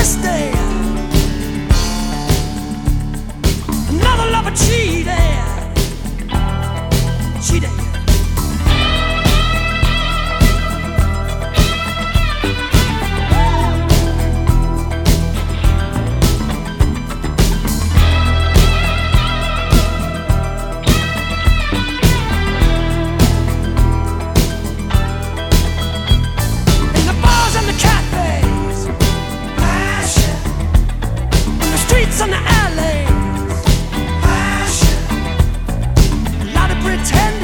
we stay. pretend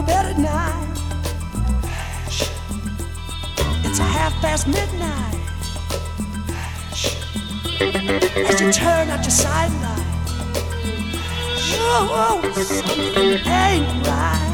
your bed at night. It's half past midnight. As you turn out your sidelight, oh, something ain't right.